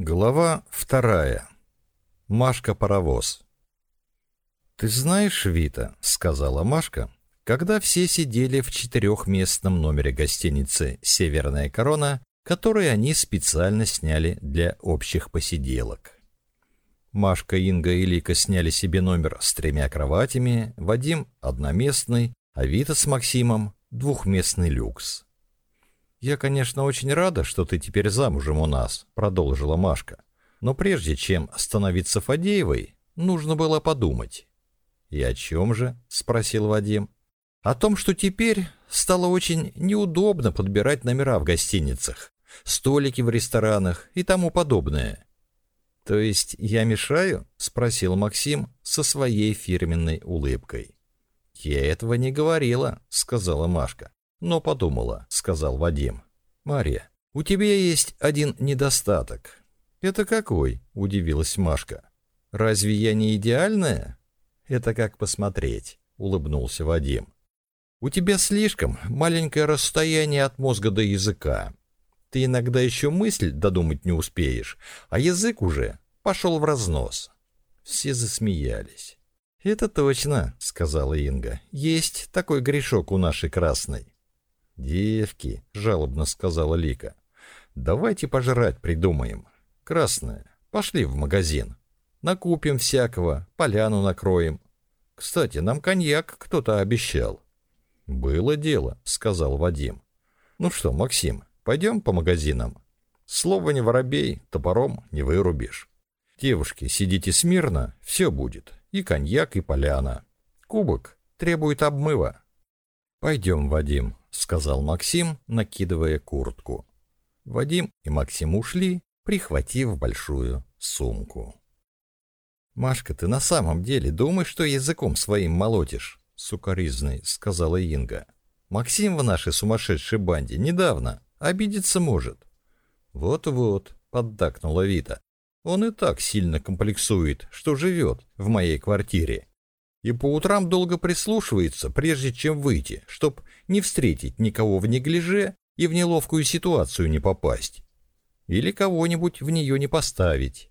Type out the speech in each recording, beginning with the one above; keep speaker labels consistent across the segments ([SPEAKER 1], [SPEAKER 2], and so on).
[SPEAKER 1] Глава вторая. Машка паровоз. Ты знаешь, Вита, сказала Машка, когда все сидели в четырехместном номере гостиницы Северная корона, который они специально сняли для общих посиделок. Машка, Инга и Лика сняли себе номер с тремя кроватями, Вадим одноместный, а Вита с Максимом двухместный люкс. «Я, конечно, очень рада, что ты теперь замужем у нас», — продолжила Машка. «Но прежде чем становиться Фадеевой, нужно было подумать». «И о чем же?» — спросил Вадим. «О том, что теперь стало очень неудобно подбирать номера в гостиницах, столики в ресторанах и тому подобное». «То есть я мешаю?» — спросил Максим со своей фирменной улыбкой. «Я этого не говорила», — сказала Машка но подумала, сказал Вадим. Мария, у тебя есть один недостаток. Это какой? удивилась Машка. Разве я не идеальная? Это как посмотреть, улыбнулся Вадим. У тебя слишком маленькое расстояние от мозга до языка. Ты иногда еще мысль додумать не успеешь, а язык уже пошел в разнос. Все засмеялись. «Это точно», — сказала Инга. «Есть такой грешок у нашей красной». «Девки», — жалобно сказала Лика, — «давайте пожрать придумаем. Красная, пошли в магазин. Накупим всякого, поляну накроем. Кстати, нам коньяк кто-то обещал». «Было дело», — сказал Вадим. «Ну что, Максим, пойдем по магазинам?» Слово не воробей, топором не вырубишь. Девушки, сидите смирно, все будет. И коньяк, и поляна. Кубок требует обмыва. Пойдем, Вадим, — сказал Максим, накидывая куртку. Вадим и Максим ушли, прихватив большую сумку. «Машка, ты на самом деле думаешь, что языком своим молотишь?» — сукоризной сказала Инга. «Максим в нашей сумасшедшей банде недавно. Обидеться может». «Вот-вот», — поддакнула Вита. «Он и так сильно комплексует, что живет в моей квартире и по утрам долго прислушивается, прежде чем выйти, чтоб не встретить никого в неглиже и в неловкую ситуацию не попасть. Или кого-нибудь в нее не поставить.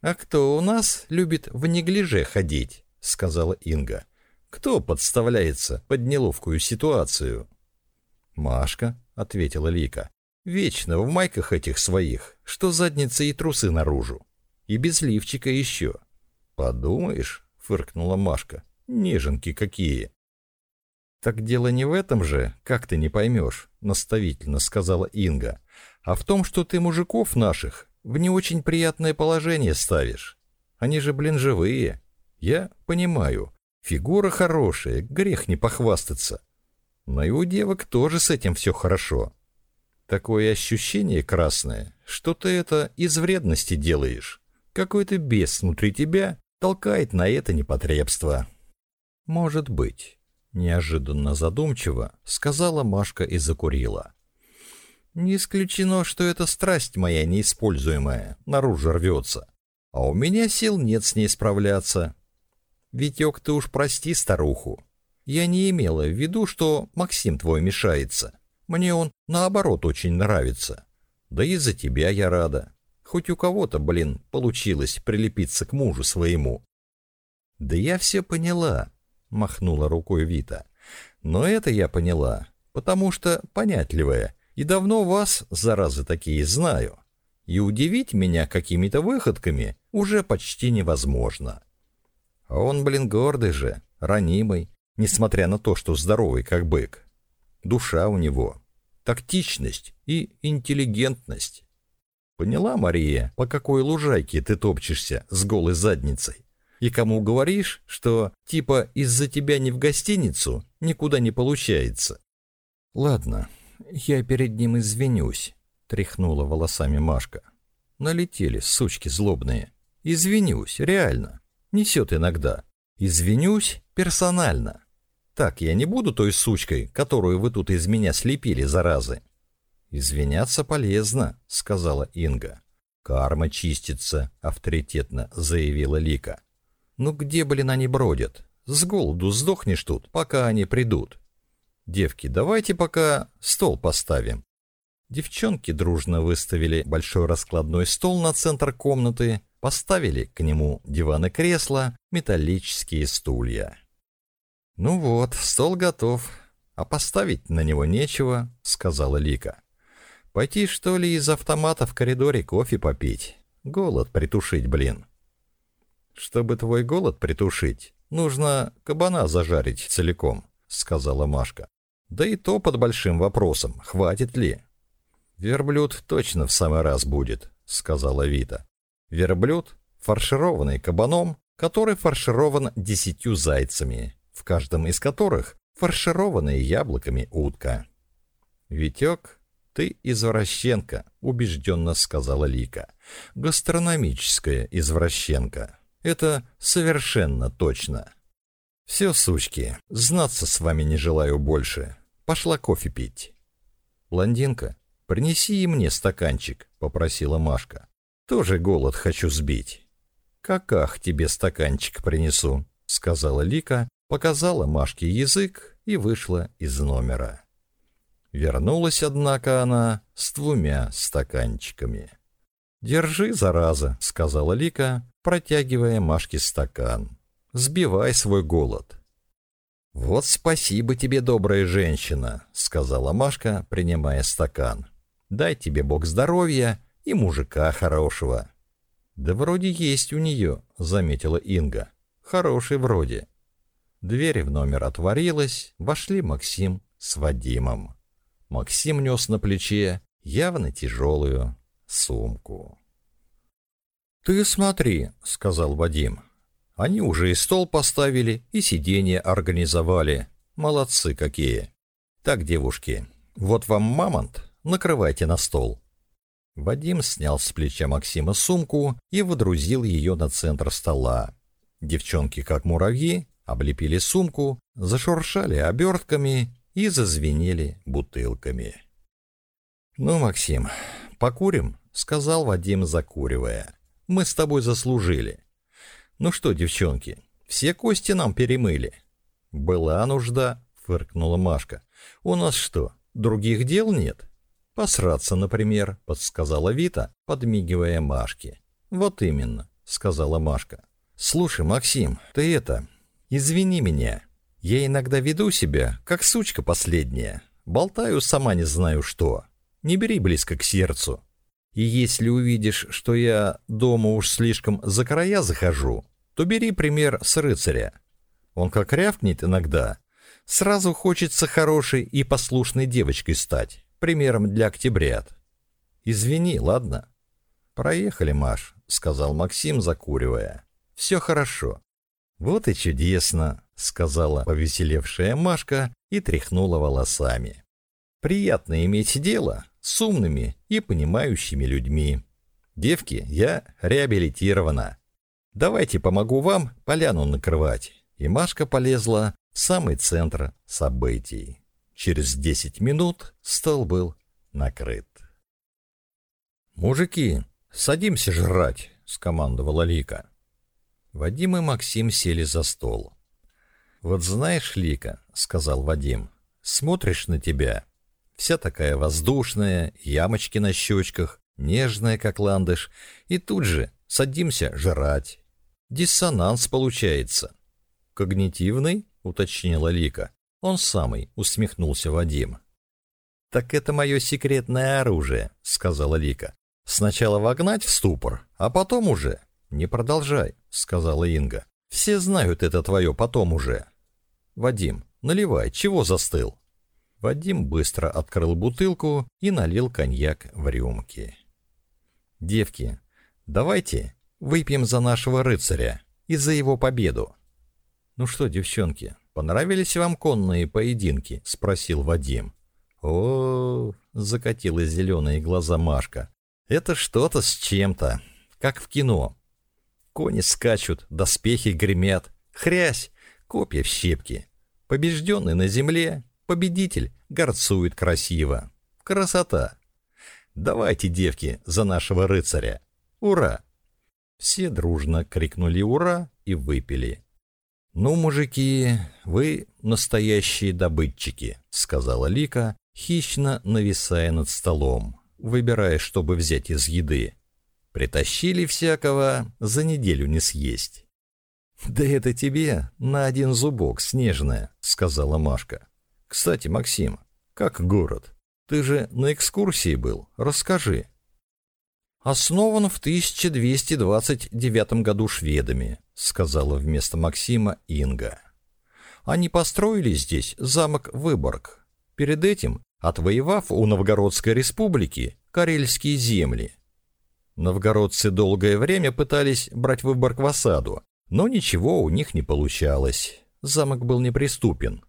[SPEAKER 1] «А кто у нас любит в неглиже ходить?» — сказала Инга. «Кто подставляется под неловкую ситуацию?» «Машка», — ответила Лика. «Вечно в майках этих своих, что задница и трусы наружу. И без лифчика еще. Подумаешь, — фыркнула Машка. «Неженки какие!» «Так дело не в этом же, как ты не поймешь», — наставительно сказала Инга, «а в том, что ты мужиков наших в не очень приятное положение ставишь. Они же, блин, живые. Я понимаю, фигура хорошая, грех не похвастаться. Но и у девок тоже с этим все хорошо. Такое ощущение красное, что ты это из вредности делаешь. Какой-то бес внутри тебя толкает на это непотребство. Может быть, неожиданно задумчиво сказала Машка и закурила. Не исключено, что эта страсть моя неиспользуемая наружу рвется, а у меня сил нет с ней справляться. Витек, ты уж прости старуху. Я не имела в виду, что Максим твой мешается. Мне он, наоборот, очень нравится. Да и за тебя я рада. Хоть у кого-то, блин, получилось прилепиться к мужу своему. Да я все поняла, махнула рукой Вита. Но это я поняла, потому что понятливая, и давно вас, заразы такие, знаю. И удивить меня какими-то выходками уже почти невозможно. А он, блин, гордый же, ранимый, несмотря на то, что здоровый как бык. Душа у него, тактичность и интеллигентность. Поняла, Мария, по какой лужайке ты топчешься с голой задницей? И кому говоришь, что типа из-за тебя не в гостиницу никуда не получается? Ладно, я перед ним извинюсь, тряхнула волосами Машка. Налетели сучки злобные. Извинюсь, реально. Несет иногда. Извинюсь персонально. Так я не буду той сучкой, которую вы тут из меня слепили, заразы. «Извиняться полезно», — сказала Инга. «Карма чистится», — авторитетно заявила Лика. «Ну где, блин, они бродят? С голоду сдохнешь тут, пока они придут». «Девки, давайте пока стол поставим». Девчонки дружно выставили большой раскладной стол на центр комнаты, поставили к нему диваны кресла, металлические стулья. «Ну вот, стол готов, а поставить на него нечего», — сказала Лика. Пойти, что ли, из автомата в коридоре кофе попить? Голод притушить, блин. Чтобы твой голод притушить, нужно кабана зажарить целиком, сказала Машка. Да и то под большим вопросом, хватит ли. Верблюд точно в самый раз будет, сказала Вита. Верблюд, фаршированный кабаном, который фарширован десятью зайцами, в каждом из которых фаршированные яблоками утка. Витек ты извращенка», — убежденно сказала Лика. «Гастрономическая извращенка. Это совершенно точно». «Все, сучки, знаться с вами не желаю больше. Пошла кофе пить». «Блондинка, принеси и мне стаканчик», — попросила Машка. «Тоже голод хочу сбить». «Каках тебе стаканчик принесу», — сказала Лика, показала Машке язык и вышла из номера. Вернулась, однако, она с двумя стаканчиками. «Держи, зараза», — сказала Лика, протягивая Машке стакан. «Сбивай свой голод». «Вот спасибо тебе, добрая женщина», — сказала Машка, принимая стакан. «Дай тебе Бог здоровья и мужика хорошего». «Да вроде есть у нее», — заметила Инга. «Хороший вроде». Дверь в номер отворилась, вошли Максим с Вадимом. Максим нес на плече явно тяжелую сумку. «Ты смотри», — сказал Вадим. «Они уже и стол поставили, и сиденье организовали. Молодцы какие!» «Так, девушки, вот вам мамонт, накрывайте на стол». Вадим снял с плеча Максима сумку и водрузил ее на центр стола. Девчонки, как муравьи, облепили сумку, зашуршали обертками и зазвенели бутылками. «Ну, Максим, покурим?» — сказал Вадим, закуривая. «Мы с тобой заслужили. Ну что, девчонки, все кости нам перемыли». «Была нужда», — фыркнула Машка. «У нас что, других дел нет?» «Посраться, например», — подсказала Вита, подмигивая Машке. «Вот именно», — сказала Машка. «Слушай, Максим, ты это... Извини меня, я иногда веду себя, как сучка последняя. Болтаю, сама не знаю что. Не бери близко к сердцу. И если увидишь, что я дома уж слишком за края захожу, то бери пример с рыцаря. Он как рявкнет иногда. Сразу хочется хорошей и послушной девочкой стать, примером для октябрят. Извини, ладно? Проехали, Маш, сказал Максим, закуривая. Все хорошо. Вот и чудесно сказала повеселевшая Машка и тряхнула волосами. Приятно иметь дело с умными и понимающими людьми. Девки, я реабилитирована. Давайте помогу вам поляну накрывать. И Машка полезла в самый центр событий. Через 10 минут стол был накрыт. «Мужики, садимся жрать!» — скомандовала Лика. Вадим и Максим сели за стол. «Вот знаешь, Лика, — сказал Вадим, — смотришь на тебя. Вся такая воздушная, ямочки на щечках, нежная, как ландыш, и тут же садимся жрать. Диссонанс получается». «Когнитивный?» — уточнила Лика. «Он самый», — усмехнулся Вадим. «Так это мое секретное оружие», — сказала Лика. «Сначала вогнать в ступор, а потом уже...» «Не продолжай», — сказала Инга. «Все знают это твое потом уже». «Вадим, наливай, чего застыл?» Вадим быстро открыл бутылку и налил коньяк в рюмки. «Девки, давайте выпьем за нашего рыцаря и за его победу». «Ну что, девчонки, понравились вам конные поединки?» — спросил Вадим. «О, -о, закатила зеленые глаза Машка, — это что-то с чем-то, как в кино. Кони скачут, доспехи гремят, хрясь, Копья в щепки. Побежденный на земле, победитель горцует красиво. Красота! Давайте, девки, за нашего рыцаря! Ура!» Все дружно крикнули «Ура!» и выпили. «Ну, мужики, вы настоящие добытчики», — сказала Лика, хищно нависая над столом, выбирая, чтобы взять из еды. «Притащили всякого, за неделю не съесть». «Да это тебе на один зубок, Снежная», — сказала Машка. «Кстати, Максим, как город? Ты же на экскурсии был, расскажи». «Основан в 1229 году шведами», — сказала вместо Максима Инга. «Они построили здесь замок Выборг. Перед этим отвоевав у Новгородской республики карельские земли. Новгородцы долгое время пытались брать Выборг в осаду, но ничего у них не получалось. Замок был неприступен.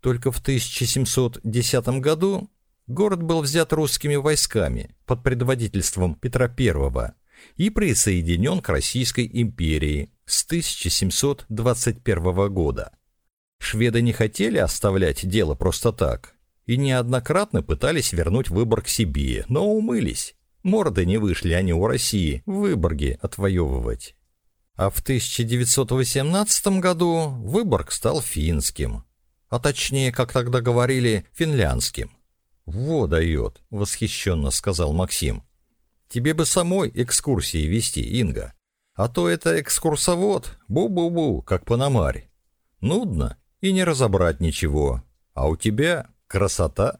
[SPEAKER 1] Только в 1710 году город был взят русскими войсками под предводительством Петра I и присоединен к Российской империи с 1721 года. Шведы не хотели оставлять дело просто так и неоднократно пытались вернуть Выборг себе, но умылись. Морды не вышли а они у России в Выборге отвоевывать а в 1918 году Выборг стал финским, а точнее, как тогда говорили, финляндским. «Во дает!» — восхищенно сказал Максим. «Тебе бы самой экскурсии вести, Инга. А то это экскурсовод, бу-бу-бу, как пономарь. Нудно и не разобрать ничего. А у тебя красота!»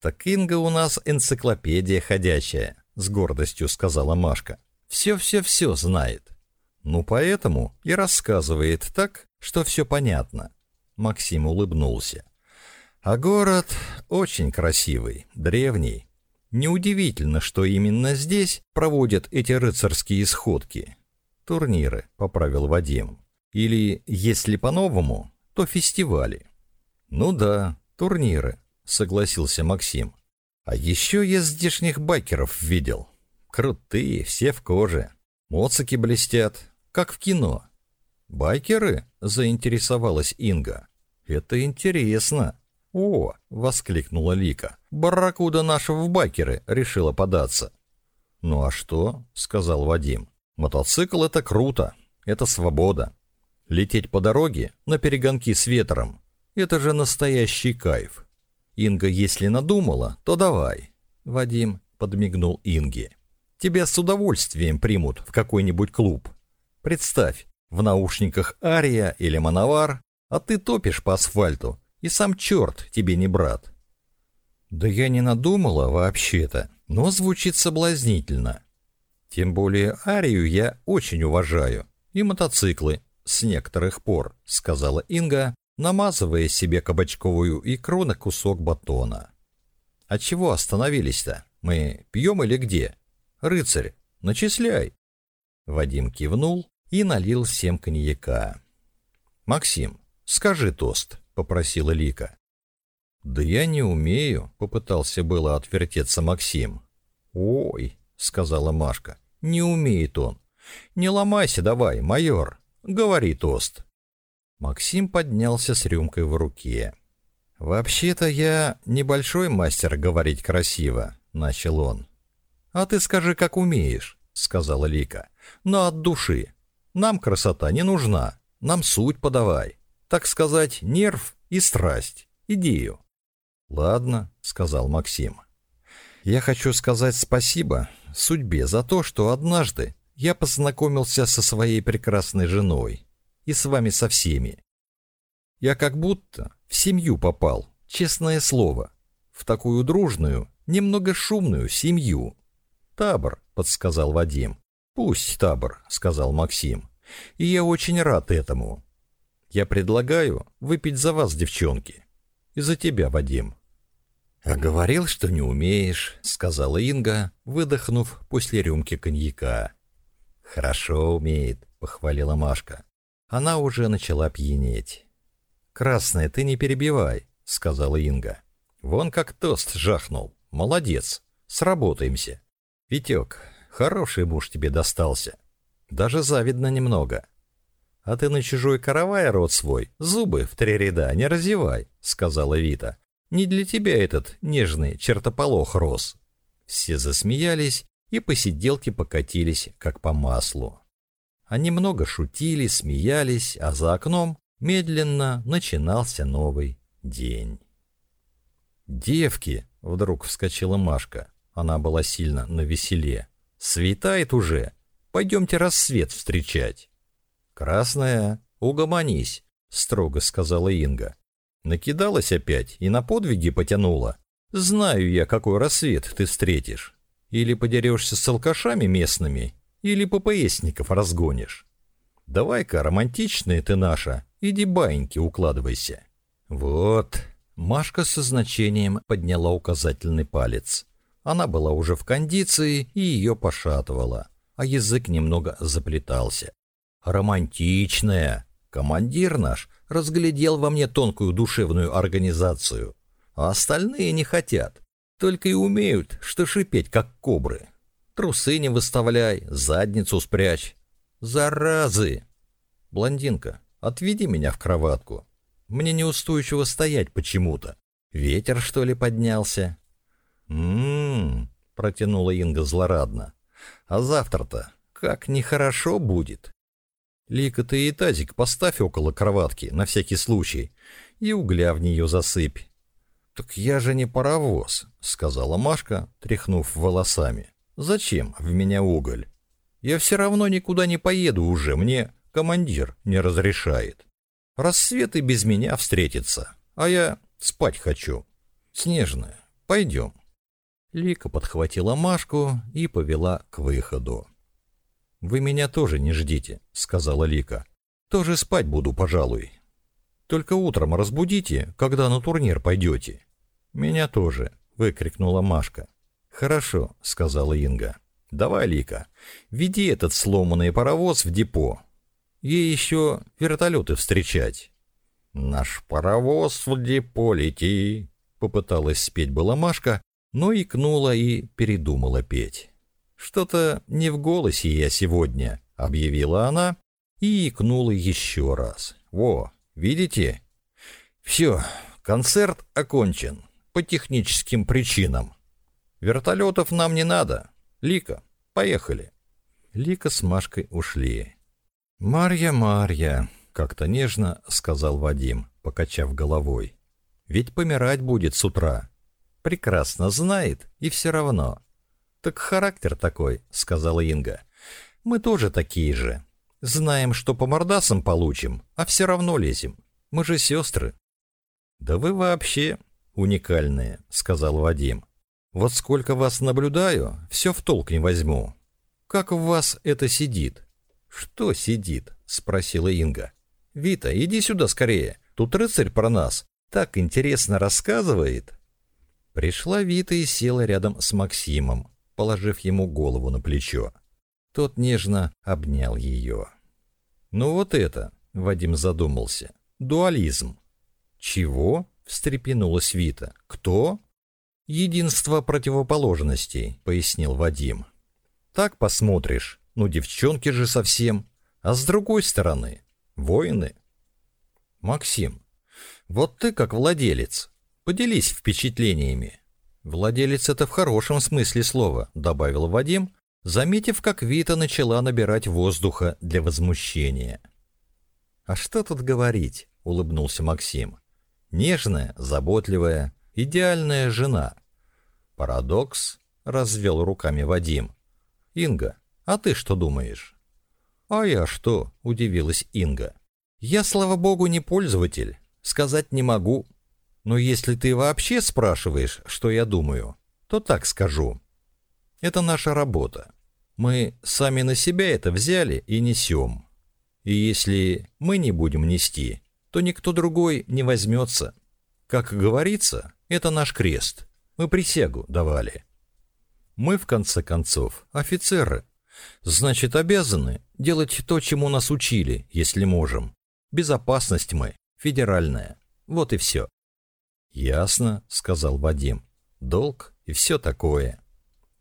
[SPEAKER 1] «Так Инга у нас энциклопедия ходячая», — с гордостью сказала Машка. «Все-все-все знает». Ну поэтому и рассказывает так, что все понятно. Максим улыбнулся. А город очень красивый, древний. Неудивительно, что именно здесь проводят эти рыцарские исходки. Турниры, поправил Вадим. Или, если по-новому, то фестивали. Ну да, турниры, согласился Максим. А еще я здешних байкеров видел. Крутые, все в коже. Моцики блестят, как в кино. «Байкеры?» — заинтересовалась Инга. «Это интересно!» «О!» — воскликнула Лика. «Барракуда нашего в байкеры!» — решила податься. «Ну а что?» — сказал Вадим. «Мотоцикл — это круто! Это свобода! Лететь по дороге на перегонки с ветром — это же настоящий кайф!» «Инга, если надумала, то давай!» Вадим подмигнул Инге. «Тебя с удовольствием примут в какой-нибудь клуб!» Представь, в наушниках Ария или Мановар, а ты топишь по асфальту, и сам черт тебе не брат. Да я не надумала вообще-то, но звучит соблазнительно. Тем более Арию я очень уважаю, и мотоциклы, с некоторых пор, сказала Инга, намазывая себе кабачковую икру на кусок батона. А чего остановились-то? Мы пьем или где? Рыцарь, начисляй. Вадим кивнул, и налил всем коньяка. «Максим, скажи тост», — попросила Лика. «Да я не умею», — попытался было отвертеться Максим. «Ой», — сказала Машка, — «не умеет он». «Не ломайся давай, майор, говори тост». Максим поднялся с рюмкой в руке. «Вообще-то я небольшой мастер говорить красиво», — начал он. «А ты скажи, как умеешь», — сказала Лика, — «но от души, нам красота не нужна, нам суть подавай. Так сказать, нерв и страсть, идею. Ладно, сказал Максим. Я хочу сказать спасибо судьбе за то, что однажды я познакомился со своей прекрасной женой и с вами со всеми. Я как будто в семью попал, честное слово, в такую дружную, немного шумную семью. Табор, подсказал Вадим. «Пусть табор», — сказал Максим. «И я очень рад этому. Я предлагаю выпить за вас, девчонки. И за тебя, Вадим». «А говорил, что не умеешь», — сказала Инга, выдохнув после рюмки коньяка. «Хорошо умеет», — похвалила Машка. Она уже начала пьянеть. «Красная, ты не перебивай», — сказала Инга. «Вон как тост жахнул. Молодец. Сработаемся. Витек, Хороший муж тебе достался. Даже завидно немного. А ты на чужой каравай а рот свой, зубы в три ряда не разевай, сказала Вита. Не для тебя этот нежный чертополох рос. Все засмеялись, и посиделки покатились, как по маслу. Они много шутили, смеялись, а за окном медленно начинался новый день. «Девки!» — вдруг вскочила Машка. Она была сильно навеселе. Светает уже. Пойдемте рассвет встречать. Красная, угомонись, строго сказала Инга. Накидалась опять и на подвиги потянула. Знаю я, какой рассвет ты встретишь. Или подерешься с алкашами местными, или попоясников разгонишь. Давай-ка, романтичная ты наша, иди баиньки укладывайся. Вот. Машка со значением подняла указательный палец. Она была уже в кондиции и ее пошатывала, а язык немного заплетался. «Романтичная!» Командир наш разглядел во мне тонкую душевную организацию, а остальные не хотят, только и умеют, что шипеть, как кобры. Трусы не выставляй, задницу спрячь. Заразы! Блондинка, отведи меня в кроватку. Мне неустойчиво стоять почему-то. Ветер, что ли, поднялся? — протянула Инга злорадно. «А завтра-то как нехорошо будет!» «Лика, ты и тазик поставь около кроватки, на всякий случай, и угля в нее засыпь». «Так я же не паровоз», — сказала Машка, тряхнув волосами. «Зачем в меня уголь? Я все равно никуда не поеду уже, мне командир не разрешает. Рассветы без меня встретится, а я спать хочу. Снежная, пойдем». Лика подхватила Машку и повела к выходу. «Вы меня тоже не ждите», — сказала Лика. «Тоже спать буду, пожалуй. Только утром разбудите, когда на турнир пойдете». «Меня тоже», — выкрикнула Машка. «Хорошо», — сказала Инга. «Давай, Лика, веди этот сломанный паровоз в депо. Ей еще вертолеты встречать». «Наш паровоз в депо лети», — попыталась спеть была Машка, ну но икнула и передумала петь. «Что-то не в голосе я сегодня», — объявила она и икнула еще раз. «Во, видите? Все, концерт окончен. По техническим причинам. Вертолетов нам не надо. Лика, поехали». Лика с Машкой ушли. «Марья, Марья», — как-то нежно сказал Вадим, покачав головой. «Ведь помирать будет с утра» прекрасно знает, и все равно. Так характер такой, сказала Инга. Мы тоже такие же. Знаем, что по мордасам получим, а все равно лезем. Мы же сестры. Да вы вообще уникальные, сказал Вадим. Вот сколько вас наблюдаю, все в толк не возьму. Как в вас это сидит? Что сидит? спросила Инга. Вита, иди сюда скорее. Тут рыцарь про нас так интересно рассказывает. Пришла Вита и села рядом с Максимом, положив ему голову на плечо. Тот нежно обнял ее. «Ну вот это», — Вадим задумался, — «дуализм». «Чего?» — встрепенулась Вита. «Кто?» «Единство противоположностей», — пояснил Вадим. «Так посмотришь, ну девчонки же совсем. А с другой стороны, воины». «Максим, вот ты как владелец, Поделись впечатлениями. Владелец это в хорошем смысле слова, добавил Вадим, заметив, как Вита начала набирать воздуха для возмущения. А что тут говорить, улыбнулся Максим. Нежная, заботливая, идеальная жена. Парадокс, развел руками Вадим. Инга, а ты что думаешь? А я что? удивилась Инга. Я, слава богу, не пользователь, сказать не могу, но если ты вообще спрашиваешь, что я думаю, то так скажу. Это наша работа. Мы сами на себя это взяли и несем. И если мы не будем нести, то никто другой не возьмется. Как говорится, это наш крест. Мы присягу давали. Мы, в конце концов, офицеры. Значит, обязаны делать то, чему нас учили, если можем. Безопасность мы, федеральная. Вот и все. «Ясно», — сказал Вадим. «Долг и все такое».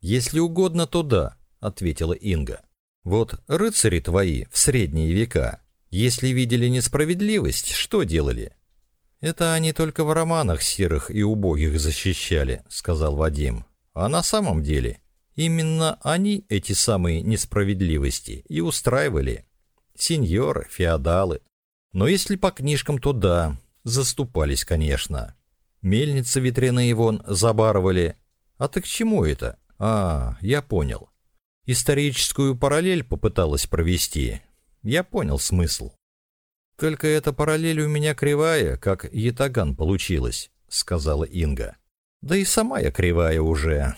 [SPEAKER 1] «Если угодно, то да», — ответила Инга. «Вот рыцари твои в средние века, если видели несправедливость, что делали?» «Это они только в романах серых и убогих защищали», — сказал Вадим. «А на самом деле именно они эти самые несправедливости и устраивали. Сеньоры, феодалы. Но если по книжкам, то да, заступались, конечно». Мельницы ветряные вон забарывали. А ты к чему это? А, я понял. Историческую параллель попыталась провести. Я понял смысл. Только эта параллель у меня кривая, как етаган получилась, сказала Инга. Да и сама я кривая уже.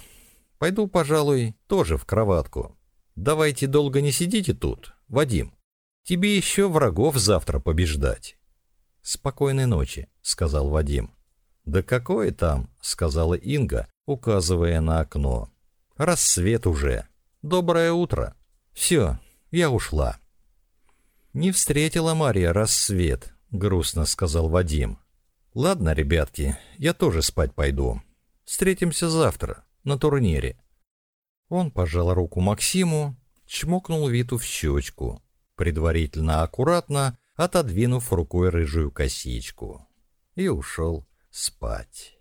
[SPEAKER 1] Пойду, пожалуй, тоже в кроватку. Давайте долго не сидите тут, Вадим. Тебе еще врагов завтра побеждать. Спокойной ночи, сказал Вадим. «Да какое там?» — сказала Инга, указывая на окно. «Рассвет уже. Доброе утро. Все, я ушла». «Не встретила Мария рассвет», — грустно сказал Вадим. «Ладно, ребятки, я тоже спать пойду. Встретимся завтра на турнире». Он пожал руку Максиму, чмокнул Виту в щечку, предварительно аккуратно отодвинув рукой рыжую косичку, и ушел спать.